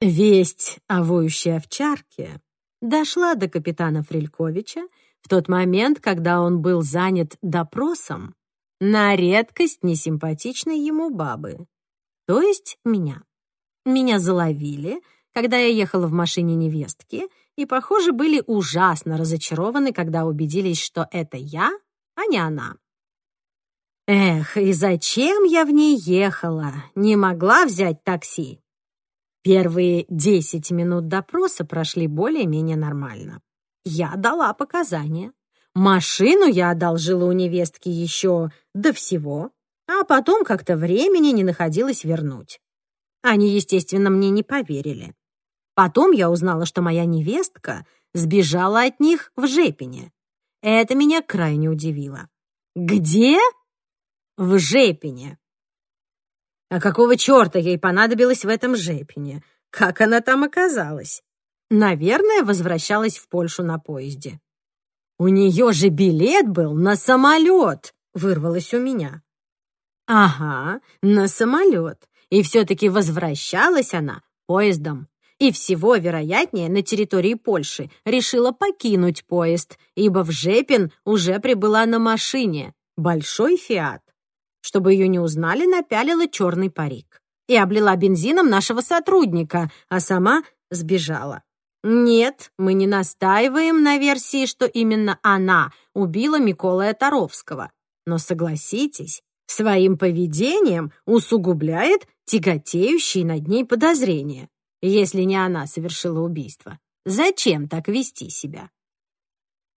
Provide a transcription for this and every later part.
Весть о воющей овчарке дошла до капитана Фрельковича в тот момент, когда он был занят допросом на редкость несимпатичной ему бабы, то есть меня. Меня заловили, когда я ехала в машине невестки, и, похоже, были ужасно разочарованы, когда убедились, что это я, а не она. Эх, и зачем я в ней ехала? Не могла взять такси. Первые десять минут допроса прошли более-менее нормально. Я дала показания. Машину я одолжила у невестки еще до всего, а потом как-то времени не находилось вернуть. Они, естественно, мне не поверили. Потом я узнала, что моя невестка сбежала от них в Жепине. Это меня крайне удивило. Где? В Жепине. А какого черта ей понадобилось в этом Жепине? Как она там оказалась? Наверное, возвращалась в Польшу на поезде. «У нее же билет был на самолет!» — вырвалось у меня. «Ага, на самолет. И все-таки возвращалась она поездом. И всего, вероятнее, на территории Польши решила покинуть поезд, ибо в Жепин уже прибыла на машине. Большой «Фиат». Чтобы ее не узнали, напялила черный парик. И облила бензином нашего сотрудника, а сама сбежала. Нет, мы не настаиваем на версии, что именно она убила Миколая Таровского. Но согласитесь, своим поведением усугубляет тяготеющие над ней подозрения. Если не она совершила убийство, зачем так вести себя?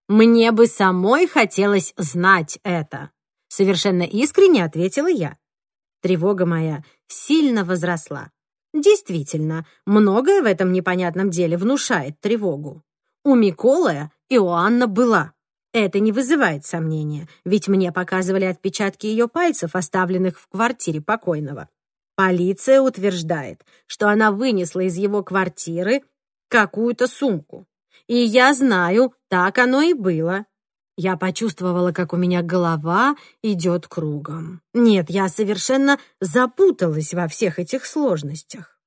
Мне бы самой хотелось знать это. Совершенно искренне ответила я. Тревога моя сильно возросла. Действительно, многое в этом непонятном деле внушает тревогу. У Миколая Иоанна была. Это не вызывает сомнения, ведь мне показывали отпечатки ее пальцев, оставленных в квартире покойного. Полиция утверждает, что она вынесла из его квартиры какую-то сумку. И я знаю, так оно и было. Я почувствовала, как у меня голова идет кругом. Нет, я совершенно запуталась во всех этих сложностях.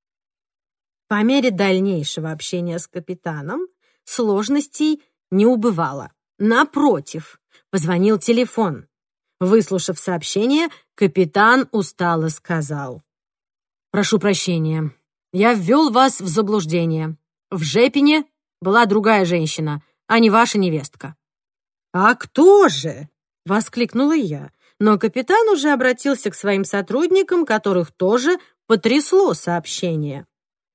По мере дальнейшего общения с капитаном сложностей не убывало. Напротив, позвонил телефон. Выслушав сообщение, капитан устало сказал. «Прошу прощения, я ввел вас в заблуждение. В Жепине была другая женщина, а не ваша невестка. «А кто же?» — воскликнула я. Но капитан уже обратился к своим сотрудникам, которых тоже потрясло сообщение.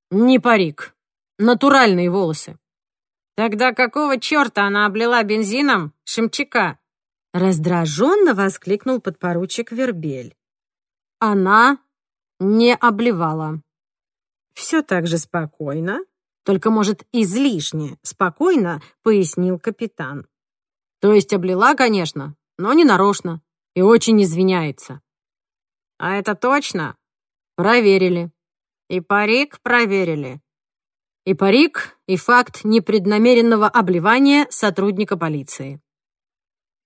«Не парик. Натуральные волосы». «Тогда какого черта она облила бензином Шимчака?» Раздраженно воскликнул подпоручик Вербель. «Она не обливала». «Все так же спокойно, только, может, излишне спокойно», — пояснил капитан. То есть облила, конечно, но не нарочно. И очень извиняется. А это точно? Проверили. И парик проверили. И парик, и факт непреднамеренного обливания сотрудника полиции.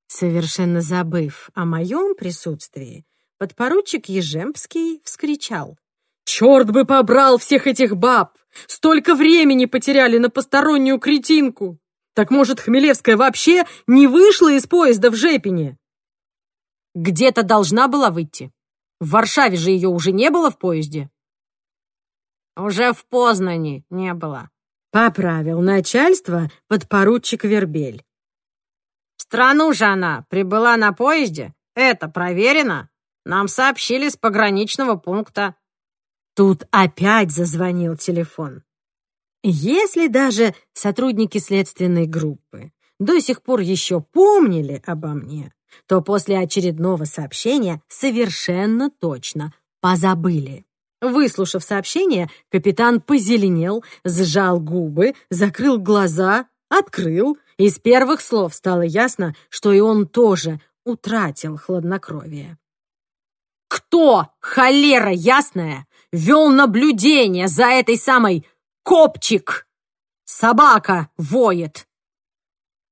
Совершенно забыв о моем присутствии, подпоручик Ежемпский вскричал. «Черт бы побрал всех этих баб! Столько времени потеряли на постороннюю кретинку!» Так может, Хмелевская вообще не вышла из поезда в Жепине? Где-то должна была выйти. В Варшаве же ее уже не было в поезде. Уже в Познани не было. Поправил начальство подпоручик Вербель. В страну же она прибыла на поезде. Это проверено. Нам сообщили с пограничного пункта. Тут опять зазвонил телефон. Если даже сотрудники следственной группы до сих пор еще помнили обо мне, то после очередного сообщения совершенно точно позабыли. Выслушав сообщение, капитан позеленел, сжал губы, закрыл глаза, открыл. Из первых слов стало ясно, что и он тоже утратил хладнокровие. «Кто, холера ясная, вел наблюдение за этой самой Копчик! Собака воет!»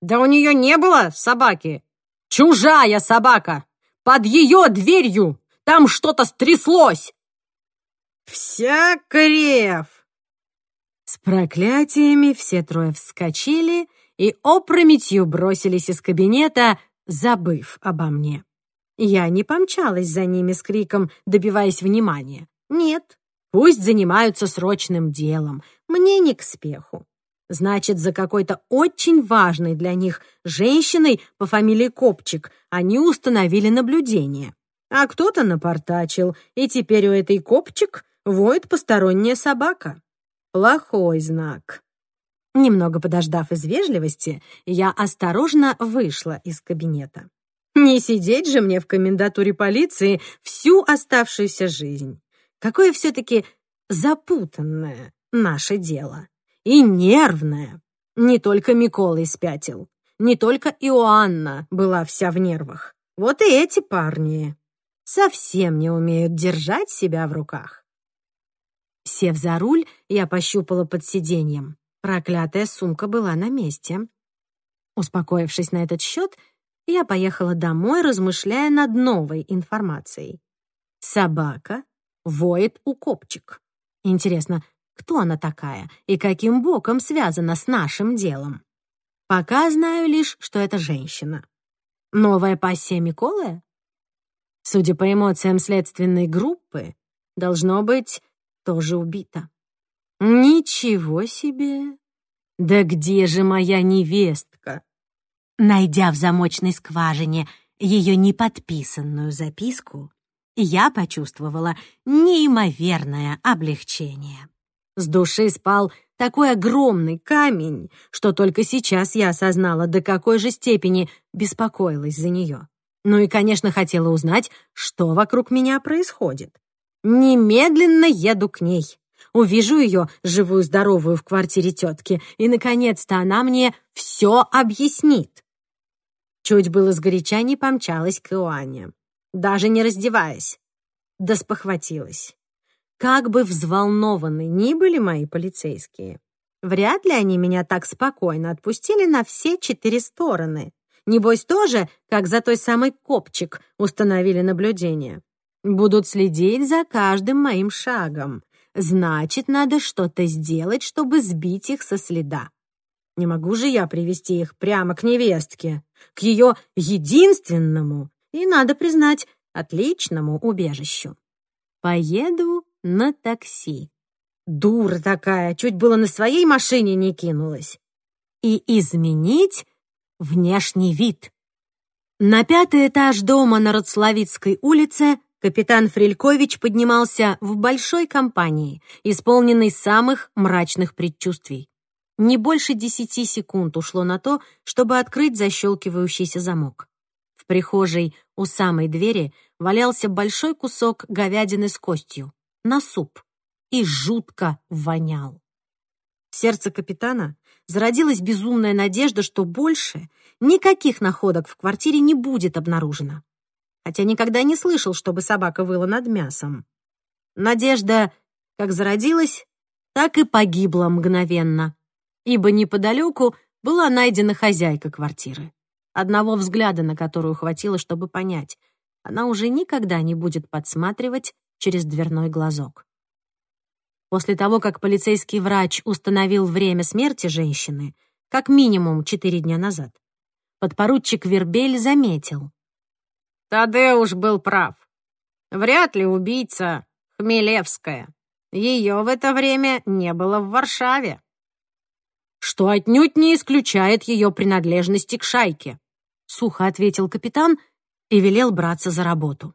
«Да у нее не было собаки!» «Чужая собака! Под ее дверью! Там что-то стряслось!» «Вся крев!» проклятиями все трое вскочили и опрометью бросились из кабинета, забыв обо мне. Я не помчалась за ними с криком, добиваясь внимания. Нет, пусть занимаются срочным делом, мне не к спеху. Значит, за какой-то очень важной для них женщиной по фамилии Копчик они установили наблюдение. А кто-то напортачил, и теперь у этой Копчик воет посторонняя собака. Плохой знак. Немного подождав из вежливости, я осторожно вышла из кабинета. Не сидеть же мне в комендатуре полиции всю оставшуюся жизнь. Какое все-таки запутанное наше дело. И нервное. Не только Микола спятил, не только Иоанна была вся в нервах. Вот и эти парни совсем не умеют держать себя в руках. Сев за руль, я пощупала под сиденьем. Проклятая сумка была на месте. Успокоившись на этот счет, я поехала домой, размышляя над новой информацией. Собака воет у копчик. Интересно, кто она такая и каким боком связана с нашим делом? Пока знаю лишь, что это женщина. Новая пассия Миколы? Судя по эмоциям следственной группы, должно быть, тоже убита. Ничего себе! Да где же моя невестка? Найдя в замочной скважине ее неподписанную записку, я почувствовала неимоверное облегчение. С души спал такой огромный камень, что только сейчас я осознала, до какой же степени беспокоилась за нее. Ну и, конечно, хотела узнать, что вокруг меня происходит. Немедленно еду к ней. Увижу ее, живую-здоровую, в квартире тетки, и, наконец-то, она мне все объяснит. Чуть было сгоряча не помчалась к Иоанне, даже не раздеваясь. Да спохватилась. Как бы взволнованы ни были мои полицейские, вряд ли они меня так спокойно отпустили на все четыре стороны. Небось тоже, как за той самой копчик, установили наблюдение. Будут следить за каждым моим шагом. Значит, надо что-то сделать, чтобы сбить их со следа. Не могу же я привести их прямо к невестке, к ее единственному и, надо признать, отличному убежищу. Поеду на такси. Дура такая, чуть было на своей машине не кинулась. И изменить внешний вид. На пятый этаж дома на Роцлавицкой улице капитан Фрелькович поднимался в большой компании, исполненной самых мрачных предчувствий. Не больше десяти секунд ушло на то, чтобы открыть защелкивающийся замок. В прихожей у самой двери валялся большой кусок говядины с костью на суп и жутко вонял. В сердце капитана зародилась безумная надежда, что больше никаких находок в квартире не будет обнаружено. Хотя никогда не слышал, чтобы собака выла над мясом. Надежда как зародилась, так и погибла мгновенно, ибо неподалеку была найдена хозяйка квартиры. Одного взгляда, на которую хватило, чтобы понять, она уже никогда не будет подсматривать через дверной глазок. После того, как полицейский врач установил время смерти женщины, как минимум четыре дня назад, подпоручик Вербель заметил. Тадеуш был прав. Вряд ли убийца Хмелевская. Ее в это время не было в Варшаве. Что отнюдь не исключает ее принадлежности к шайке, сухо ответил капитан и велел браться за работу.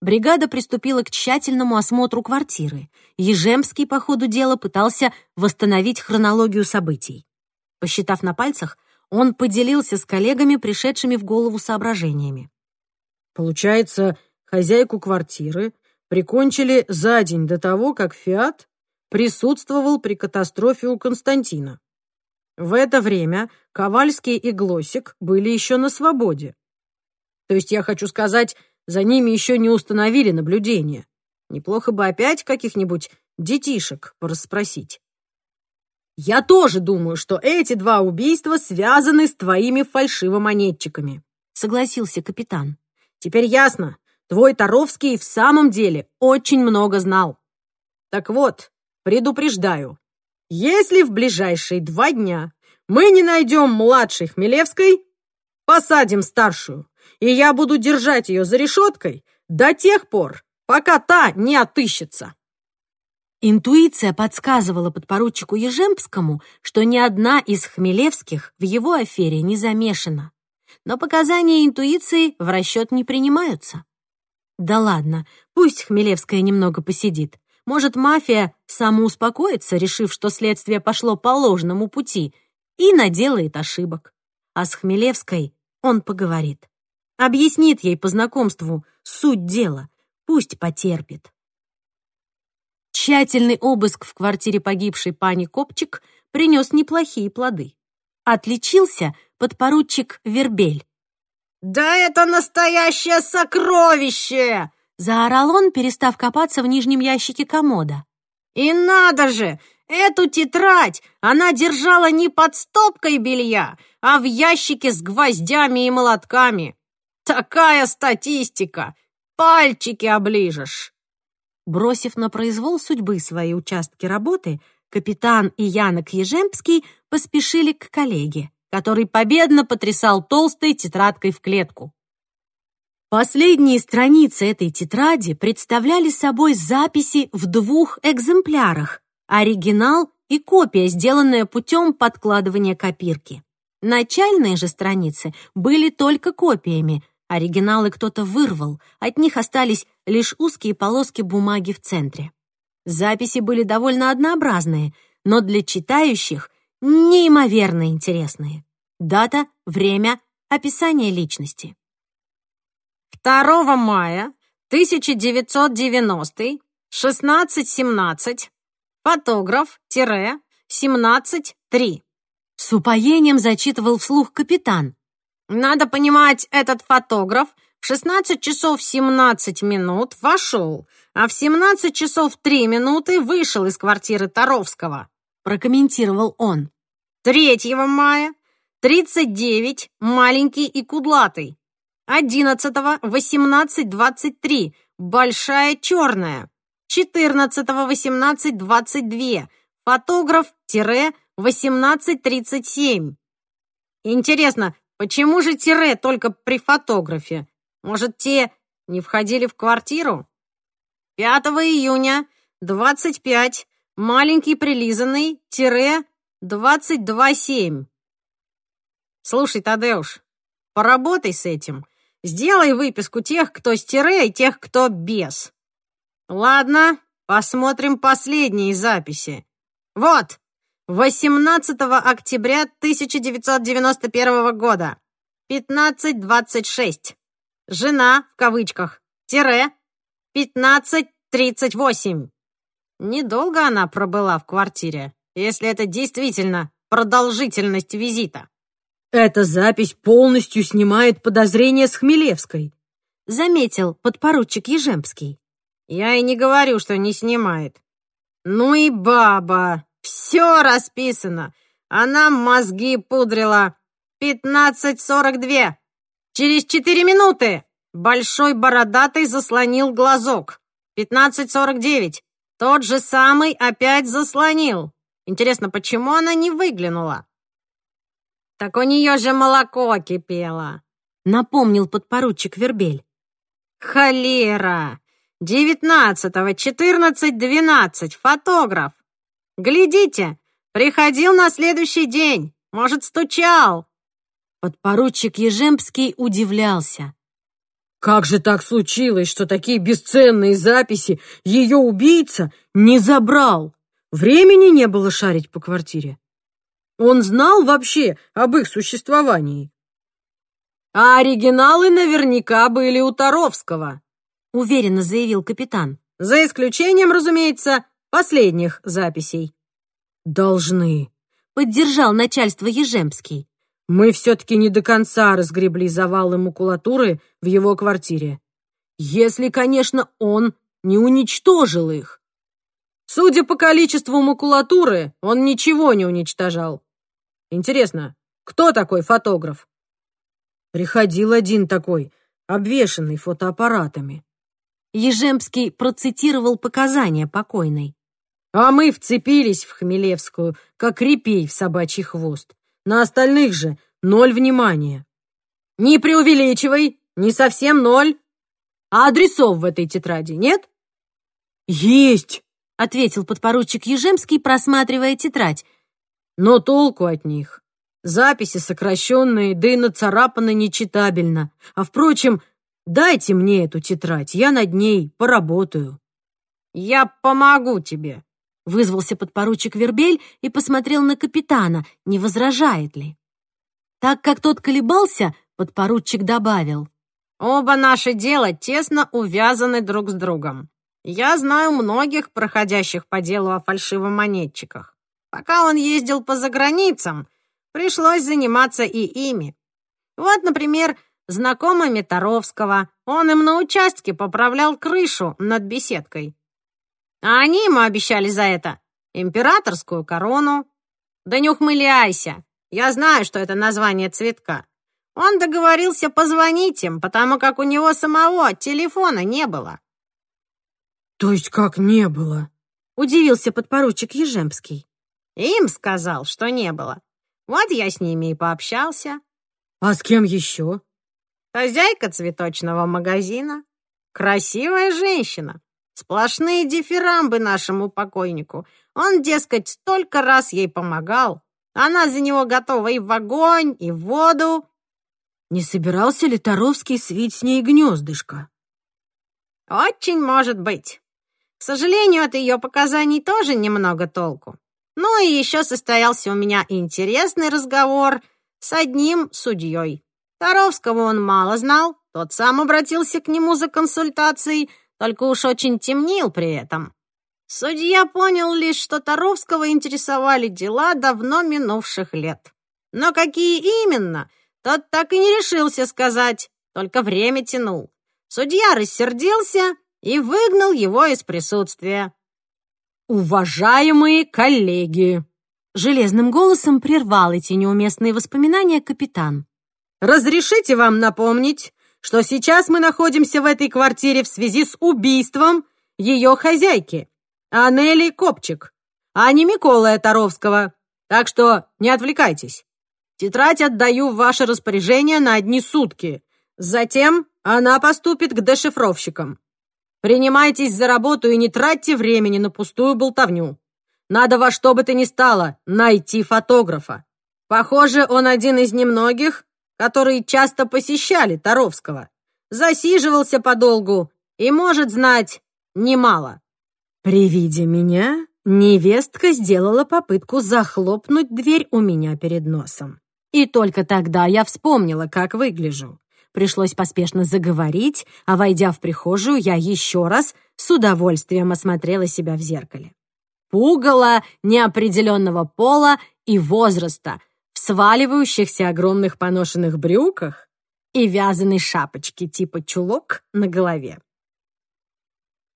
Бригада приступила к тщательному осмотру квартиры. Ежемский по ходу дела пытался восстановить хронологию событий. Посчитав на пальцах, он поделился с коллегами пришедшими в голову соображениями. Получается, хозяйку квартиры прикончили за день до того, как «Фиат» присутствовал при катастрофе у Константина. В это время Ковальский и Глосик были еще на свободе. То есть я хочу сказать, за ними еще не установили наблюдение. Неплохо бы опять каких-нибудь детишек порасспросить. Я тоже думаю, что эти два убийства связаны с твоими фальшивомонетчиками, согласился капитан. Теперь ясно, твой Таровский в самом деле очень много знал. Так вот, предупреждаю, Если в ближайшие два дня мы не найдем младшей Хмелевской, посадим старшую, и я буду держать ее за решеткой до тех пор, пока та не отыщется. Интуиция подсказывала подпоручику Ежемпскому, что ни одна из Хмелевских в его афере не замешана. Но показания интуиции в расчет не принимаются. Да ладно, пусть Хмелевская немного посидит. Может, мафия самоуспокоится, решив, что следствие пошло по ложному пути, и наделает ошибок. А с Хмелевской он поговорит. Объяснит ей по знакомству суть дела. Пусть потерпит. Тщательный обыск в квартире погибшей пани Копчик принес неплохие плоды. Отличился подпоручик Вербель. «Да это настоящее сокровище!» Заорал он, перестав копаться в нижнем ящике комода. «И надо же! Эту тетрадь она держала не под стопкой белья, а в ящике с гвоздями и молотками. Такая статистика! Пальчики оближешь!» Бросив на произвол судьбы свои участки работы, капитан и Янок Ежемский поспешили к коллеге, который победно потрясал толстой тетрадкой в клетку. Последние страницы этой тетради представляли собой записи в двух экземплярах, оригинал и копия, сделанная путем подкладывания копирки. Начальные же страницы были только копиями, оригиналы кто-то вырвал, от них остались лишь узкие полоски бумаги в центре. Записи были довольно однообразные, но для читающих неимоверно интересные. Дата, время, описание личности. 2 мая 1990 16.17 фотограф-17.3 С упоением зачитывал вслух капитан. Надо понимать, этот фотограф в 16 часов 17 минут вошел, а в 17 часов 3 минуты вышел из квартиры Таровского, прокомментировал он. 3 мая 39 маленький и кудлатый. 11 18 23 большая черная. 14 18 22 фотограф-18 37. Интересно, почему же тире только при фотографе? Может, те не входили в квартиру? 5 июня 25 маленький прилизанный тире 22,7. Слушай, Тадеуш, поработай с этим. Сделай выписку тех, кто с тире, и тех, кто без. Ладно, посмотрим последние записи. Вот, 18 октября 1991 года, 15.26. Жена, в кавычках, тире, 15.38. Недолго она пробыла в квартире, если это действительно продолжительность визита. Эта запись полностью снимает подозрения с Хмелевской, заметил подпоручик Ежемский. Я и не говорю, что не снимает. Ну и баба, все расписано. Она мозги пудрила. Пятнадцать сорок две. Через четыре минуты большой бородатый заслонил глазок. Пятнадцать сорок девять. Тот же самый опять заслонил. Интересно, почему она не выглянула? «Так у нее же молоко кипело», — напомнил подпоручик Вербель. «Холера! Девятнадцатого, четырнадцать, двенадцать, фотограф! Глядите, приходил на следующий день, может, стучал!» Подпоручик Ежемский удивлялся. Как же так случилось, что такие бесценные записи ее убийца не забрал? Времени не было шарить по квартире. Он знал вообще об их существовании. А оригиналы наверняка были у Таровского, уверенно заявил капитан. За исключением, разумеется, последних записей. Должны, поддержал начальство Ежемский. Мы все-таки не до конца разгребли завалы макулатуры в его квартире. Если, конечно, он не уничтожил их. Судя по количеству макулатуры, он ничего не уничтожал. Интересно, кто такой фотограф? Приходил один такой, обвешанный фотоаппаратами. Ежемский процитировал показания покойной. А мы вцепились в Хмелевскую, как репей в собачий хвост. На остальных же ноль внимания. Не преувеличивай, не совсем ноль. А адресов в этой тетради нет? Есть, ответил подпоручик Ежемский, просматривая тетрадь. Но толку от них. Записи сокращенные, да и нацарапаны нечитабельно. А, впрочем, дайте мне эту тетрадь, я над ней поработаю. Я помогу тебе, Вызвался подпоручик Вербель и посмотрел на капитана, не возражает ли. Так как тот колебался, подпоручик добавил. «Оба наши дела тесно увязаны друг с другом. Я знаю многих проходящих по делу о фальшивомонетчиках. Пока он ездил по заграницам, пришлось заниматься и ими. Вот, например, знакомыми Таровского. Он им на участке поправлял крышу над беседкой. А они ему обещали за это императорскую корону. Да не ухмыляйся. Я знаю, что это название цветка. Он договорился позвонить им, потому как у него самого телефона не было. То есть как не было? Удивился подпоручик Ежемский. Им сказал, что не было. Вот я с ними и пообщался. А с кем еще? Хозяйка цветочного магазина. Красивая женщина. Сплошные дифирамбы нашему покойнику. Он, дескать, столько раз ей помогал. Она за него готова и в огонь, и в воду. Не собирался ли Таровский свить с ней гнездышко? Очень может быть. К сожалению, от ее показаний тоже немного толку. Ну и еще состоялся у меня интересный разговор с одним судьей. Таровского он мало знал, тот сам обратился к нему за консультацией — только уж очень темнил при этом. Судья понял лишь, что Таровского интересовали дела давно минувших лет. Но какие именно, тот так и не решился сказать, только время тянул. Судья рассердился и выгнал его из присутствия. «Уважаемые коллеги!» Железным голосом прервал эти неуместные воспоминания капитан. «Разрешите вам напомнить, что сейчас мы находимся в этой квартире в связи с убийством ее хозяйки, Анели Копчик, а не Миколая Таровского. Так что не отвлекайтесь. Тетрадь отдаю в ваше распоряжение на одни сутки. Затем она поступит к дешифровщикам. Принимайтесь за работу и не тратьте времени на пустую болтовню. Надо во что бы то ни стало найти фотографа. Похоже, он один из немногих, которые часто посещали Таровского, засиживался подолгу и может знать немало. При виде меня невестка сделала попытку захлопнуть дверь у меня перед носом. И только тогда я вспомнила, как выгляжу. Пришлось поспешно заговорить, а войдя в прихожую, я еще раз с удовольствием осмотрела себя в зеркале. Пугало неопределенного пола и возраста — в сваливающихся огромных поношенных брюках и вязаной шапочке типа чулок на голове.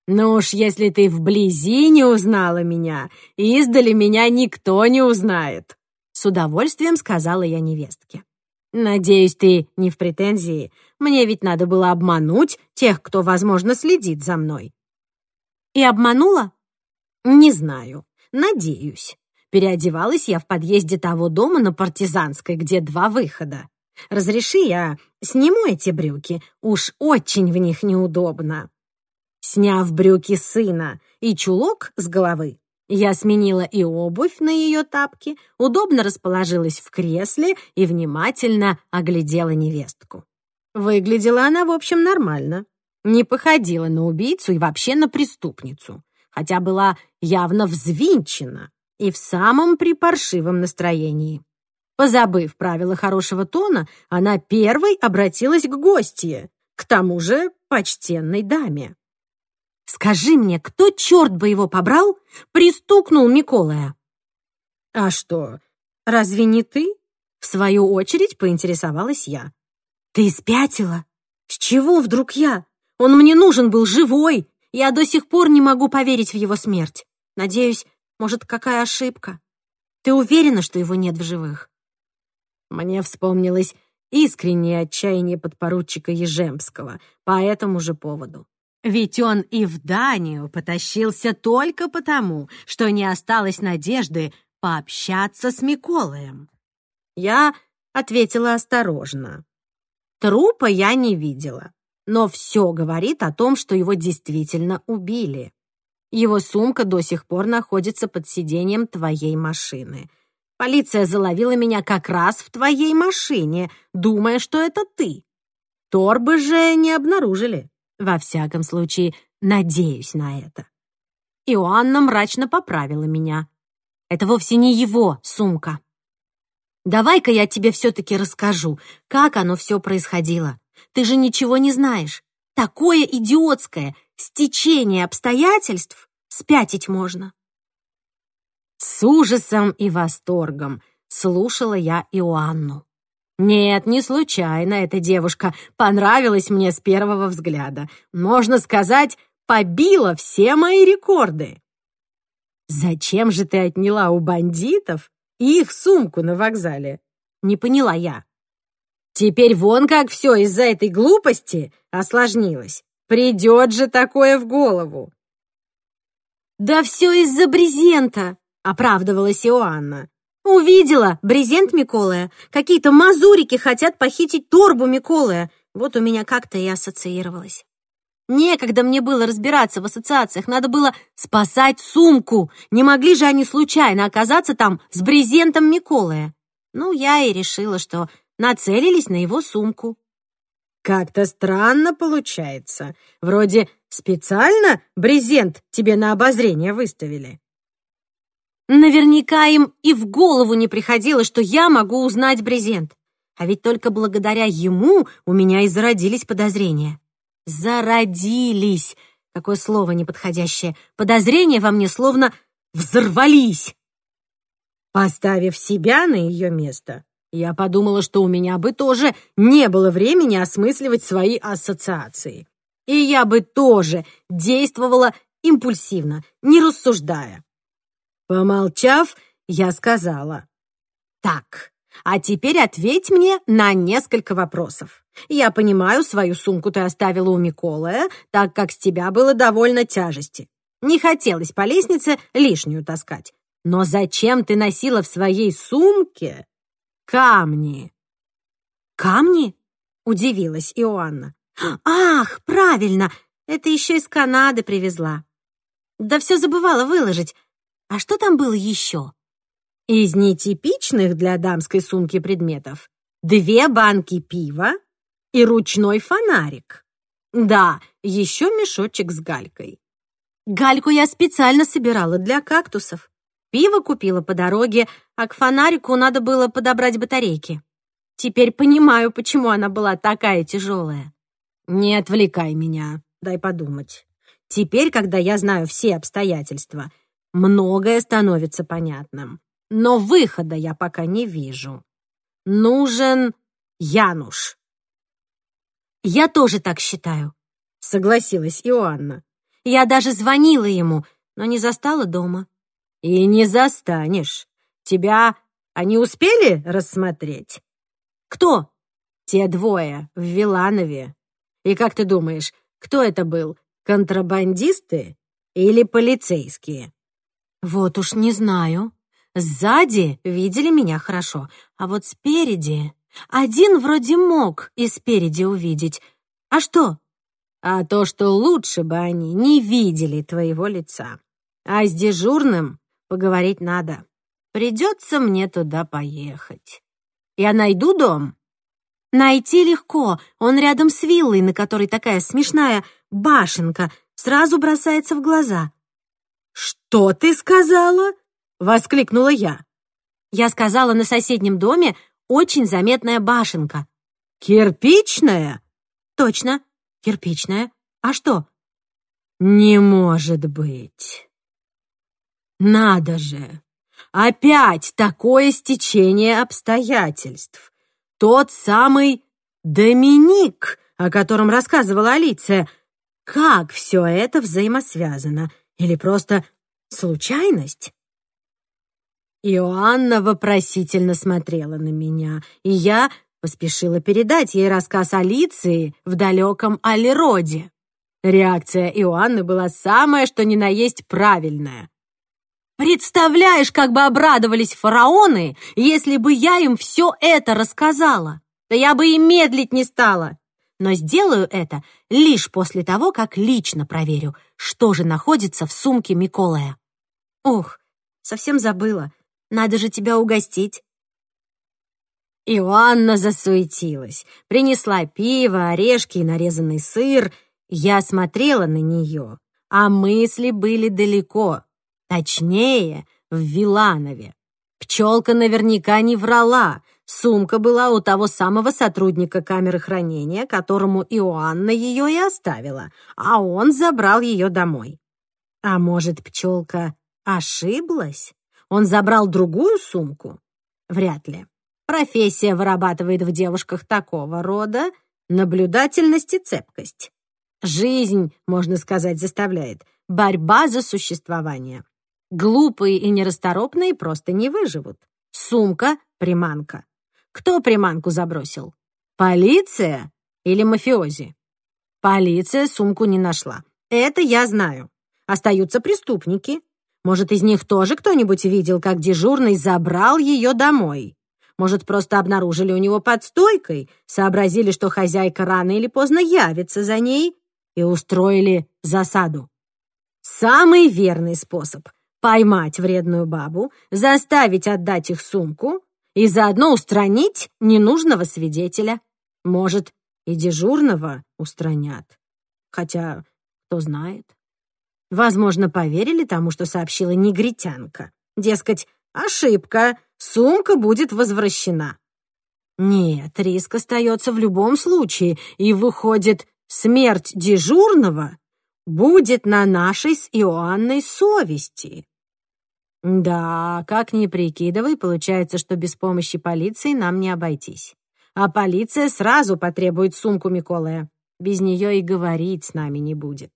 «Ну уж если ты вблизи не узнала меня, издали меня никто не узнает», с удовольствием сказала я невестке. «Надеюсь, ты не в претензии. Мне ведь надо было обмануть тех, кто, возможно, следит за мной». «И обманула?» «Не знаю. Надеюсь. Переодевалась я в подъезде того дома на Партизанской, где два выхода. Разреши, я сниму эти брюки, уж очень в них неудобно. Сняв брюки сына и чулок с головы, я сменила и обувь на ее тапки, удобно расположилась в кресле и внимательно оглядела невестку. Выглядела она, в общем, нормально. Не походила на убийцу и вообще на преступницу, хотя была явно взвинчена и в самом припаршивом настроении. Позабыв правила хорошего тона, она первой обратилась к гостье, к тому же почтенной даме. «Скажи мне, кто, черт бы его побрал, пристукнул Миколая?» «А что, разве не ты?» В свою очередь поинтересовалась я. «Ты спятила? С чего вдруг я? Он мне нужен был живой. Я до сих пор не могу поверить в его смерть. Надеюсь, может, какая ошибка? Ты уверена, что его нет в живых?» Мне вспомнилось искреннее отчаяние подпоручика Ежемского по этому же поводу. Ведь он и в Данию потащился только потому, что не осталось надежды пообщаться с Миколаем. Я ответила осторожно. Трупа я не видела, но все говорит о том, что его действительно убили. Его сумка до сих пор находится под сиденьем твоей машины. Полиция заловила меня как раз в твоей машине, думая, что это ты. Торбы же не обнаружили. Во всяком случае, надеюсь на это. Иоанна мрачно поправила меня. Это вовсе не его сумка. Давай-ка я тебе все-таки расскажу, как оно все происходило. Ты же ничего не знаешь. Такое идиотское стечение обстоятельств спятить можно. С ужасом и восторгом слушала я Иоанну. Нет, не случайно эта девушка понравилась мне с первого взгляда. Можно сказать, побила все мои рекорды. Зачем же ты отняла у бандитов их сумку на вокзале? Не поняла я. Теперь вон как все из-за этой глупости осложнилось. Придет же такое в голову. «Да все из-за брезента», — оправдывалась Иоанна. «Увидела брезент Миколая. Какие-то мазурики хотят похитить торбу Миколая. Вот у меня как-то и ассоциировалось. Некогда мне было разбираться в ассоциациях, надо было спасать сумку. Не могли же они случайно оказаться там с брезентом Миколая. Ну, я и решила, что нацелились на его сумку. Как-то странно получается. Вроде специально брезент тебе на обозрение выставили. Наверняка им и в голову не приходило, что я могу узнать брезент. А ведь только благодаря ему у меня и зародились подозрения. Зародились. Какое слово неподходящее. Подозрения во мне словно взорвались. Поставив себя на ее место, я подумала, что у меня бы тоже не было времени осмысливать свои ассоциации. И я бы тоже действовала импульсивно, не рассуждая. Помолчав, я сказала, «Так, а теперь ответь мне на несколько вопросов. Я понимаю, свою сумку ты оставила у Миколая, так как с тебя было довольно тяжести. Не хотелось по лестнице лишнюю таскать. Но зачем ты носила в своей сумке камни?» «Камни?» — удивилась Иоанна. «Ах, правильно, это еще из Канады привезла. Да все забывала выложить. А что там было еще?» Из нетипичных для дамской сумки предметов две банки пива и ручной фонарик. Да, еще мешочек с галькой. Гальку я специально собирала для кактусов. Пиво купила по дороге, а к фонарику надо было подобрать батарейки. Теперь понимаю, почему она была такая тяжелая. Не отвлекай меня, дай подумать. Теперь, когда я знаю все обстоятельства, многое становится понятным но выхода я пока не вижу. Нужен Януш. Я тоже так считаю, согласилась Иоанна. Я даже звонила ему, но не застала дома. И не застанешь. Тебя они успели рассмотреть? Кто? Те двое в Виланове. И как ты думаешь, кто это был? Контрабандисты или полицейские? Вот уж не знаю. Сзади видели меня хорошо, а вот спереди... Один вроде мог и спереди увидеть. А что? А то, что лучше бы они не видели твоего лица. А с дежурным поговорить надо. Придется мне туда поехать. Я найду дом? Найти легко. Он рядом с виллой, на которой такая смешная башенка сразу бросается в глаза. «Что ты сказала?» — воскликнула я. Я сказала, на соседнем доме очень заметная башенка. «Кирпичная?» «Точно, кирпичная. А что?» «Не может быть!» «Надо же! Опять такое стечение обстоятельств! Тот самый Доминик, о котором рассказывала Алиция. Как все это взаимосвязано? Или просто случайность?» Иоанна вопросительно смотрела на меня, и я поспешила передать ей рассказ Алиции в далеком Алироде. Реакция Иоанны была самая, что ни на есть правильная. Представляешь, как бы обрадовались фараоны, если бы я им все это рассказала? Да я бы и медлить не стала. Но сделаю это лишь после того, как лично проверю, что же находится в сумке Миколая. Ох, совсем забыла. Надо же тебя угостить. Иоанна засуетилась, принесла пиво, орешки и нарезанный сыр. Я смотрела на нее, а мысли были далеко. Точнее, в Виланове. Пчелка наверняка не врала. Сумка была у того самого сотрудника камеры хранения, которому Иоанна ее и оставила, а он забрал ее домой. А может, пчелка ошиблась? Он забрал другую сумку? Вряд ли. Профессия вырабатывает в девушках такого рода наблюдательность и цепкость. Жизнь, можно сказать, заставляет. Борьба за существование. Глупые и нерасторопные просто не выживут. Сумка — приманка. Кто приманку забросил? Полиция или мафиози? Полиция сумку не нашла. Это я знаю. Остаются преступники. Может, из них тоже кто-нибудь видел, как дежурный забрал ее домой? Может, просто обнаружили у него под стойкой, сообразили, что хозяйка рано или поздно явится за ней и устроили засаду. Самый верный способ поймать вредную бабу, заставить отдать их сумку и заодно устранить ненужного свидетеля. Может, и дежурного устранят. Хотя, кто знает. Возможно, поверили тому, что сообщила негритянка. Дескать, ошибка, сумка будет возвращена. Нет, риск остается в любом случае, и выходит, смерть дежурного будет на нашей с Иоанной совести. Да, как ни прикидывай, получается, что без помощи полиции нам не обойтись. А полиция сразу потребует сумку Миколая. Без нее и говорить с нами не будет.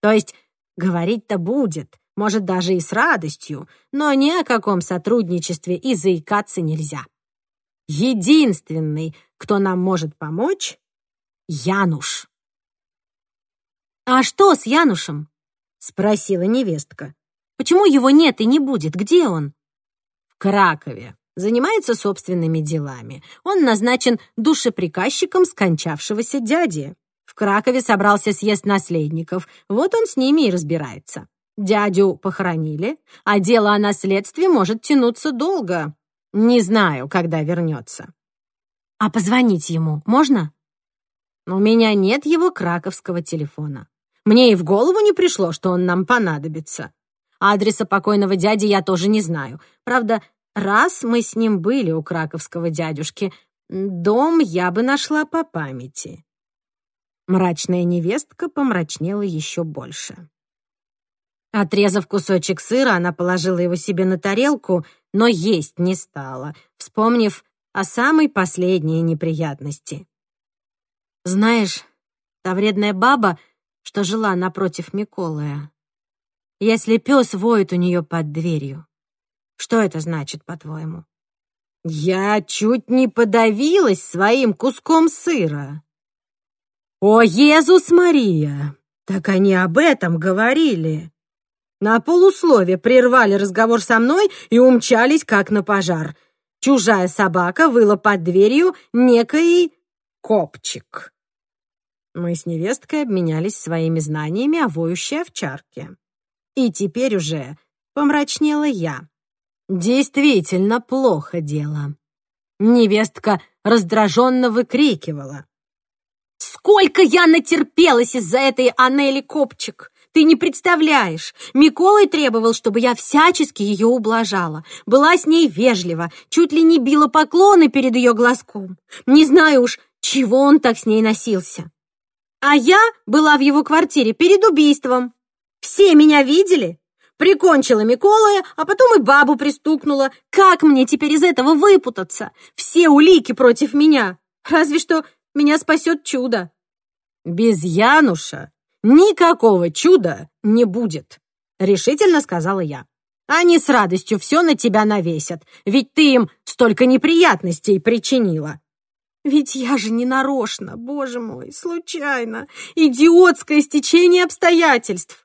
То есть говорить-то будет, может, даже и с радостью, но ни о каком сотрудничестве и заикаться нельзя. Единственный, кто нам может помочь — Януш. «А что с Янушем?» — спросила невестка. Почему его нет и не будет? Где он? В Кракове. Занимается собственными делами. Он назначен душеприказчиком скончавшегося дяди. В Кракове собрался съезд наследников. Вот он с ними и разбирается. Дядю похоронили, а дело о наследстве может тянуться долго. Не знаю, когда вернется. А позвонить ему можно? У меня нет его краковского телефона. Мне и в голову не пришло, что он нам понадобится. Адреса покойного дяди я тоже не знаю. Правда, раз мы с ним были у краковского дядюшки, дом я бы нашла по памяти. Мрачная невестка помрачнела еще больше. Отрезав кусочек сыра, она положила его себе на тарелку, но есть не стала, вспомнив о самой последней неприятности. «Знаешь, та вредная баба, что жила напротив Миколая, если пес воет у нее под дверью? Что это значит, по-твоему? Я чуть не подавилась своим куском сыра. О, Иисус Мария! Так они об этом говорили. На полуслове прервали разговор со мной и умчались, как на пожар. Чужая собака выла под дверью некой копчик. Мы с невесткой обменялись своими знаниями о воющей овчарке. И теперь уже помрачнела я. Действительно плохо дело. Невестка раздраженно выкрикивала. «Сколько я натерпелась из-за этой Анели Копчик! Ты не представляешь! Миколай требовал, чтобы я всячески ее ублажала. Была с ней вежлива, чуть ли не била поклоны перед ее глазком. Не знаю уж, чего он так с ней носился. А я была в его квартире перед убийством. Все меня видели? Прикончила Миколая, а потом и бабу пристукнула. Как мне теперь из этого выпутаться? Все улики против меня. Разве что меня спасет чудо. Без Януша никакого чуда не будет, решительно сказала я. Они с радостью все на тебя навесят, ведь ты им столько неприятностей причинила. Ведь я же не нарочно, боже мой, случайно. Идиотское стечение обстоятельств.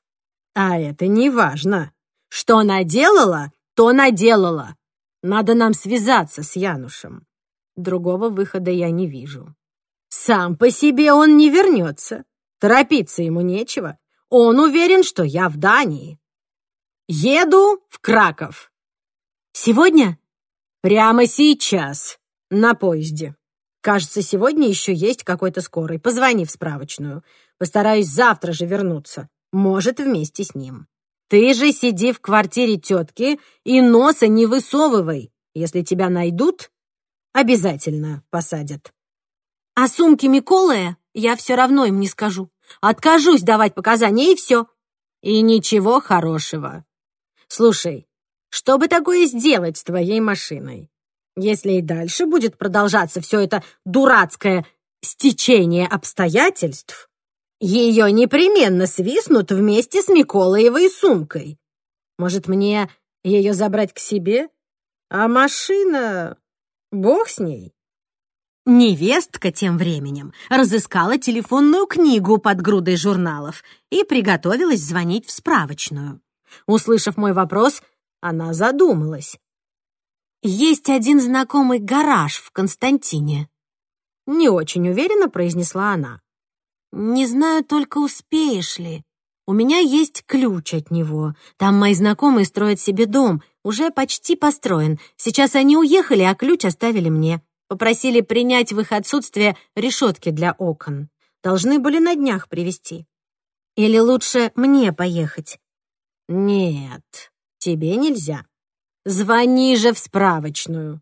А это не важно. Что наделала, то наделала. Надо нам связаться с Янушем. Другого выхода я не вижу. Сам по себе он не вернется. Торопиться ему нечего. Он уверен, что я в Дании. Еду в Краков. Сегодня? Прямо сейчас. На поезде. Кажется, сегодня еще есть какой-то скорый. Позвони в справочную. Постараюсь завтра же вернуться. Может, вместе с ним. Ты же сиди в квартире тетки и носа не высовывай. Если тебя найдут, обязательно посадят. А сумки Миколая я все равно им не скажу. Откажусь давать показания, и все. И ничего хорошего. Слушай, что бы такое сделать с твоей машиной? Если и дальше будет продолжаться все это дурацкое стечение обстоятельств, ее непременно свистнут вместе с Миколаевой сумкой. Может, мне ее забрать к себе? А машина... Бог с ней. Невестка тем временем разыскала телефонную книгу под грудой журналов и приготовилась звонить в справочную. Услышав мой вопрос, она задумалась. «Есть один знакомый гараж в Константине». Не очень уверенно произнесла она. «Не знаю только, успеешь ли. У меня есть ключ от него. Там мои знакомые строят себе дом. Уже почти построен. Сейчас они уехали, а ключ оставили мне. Попросили принять в их отсутствие решетки для окон. Должны были на днях привезти. Или лучше мне поехать? Нет, тебе нельзя. Звони же в справочную.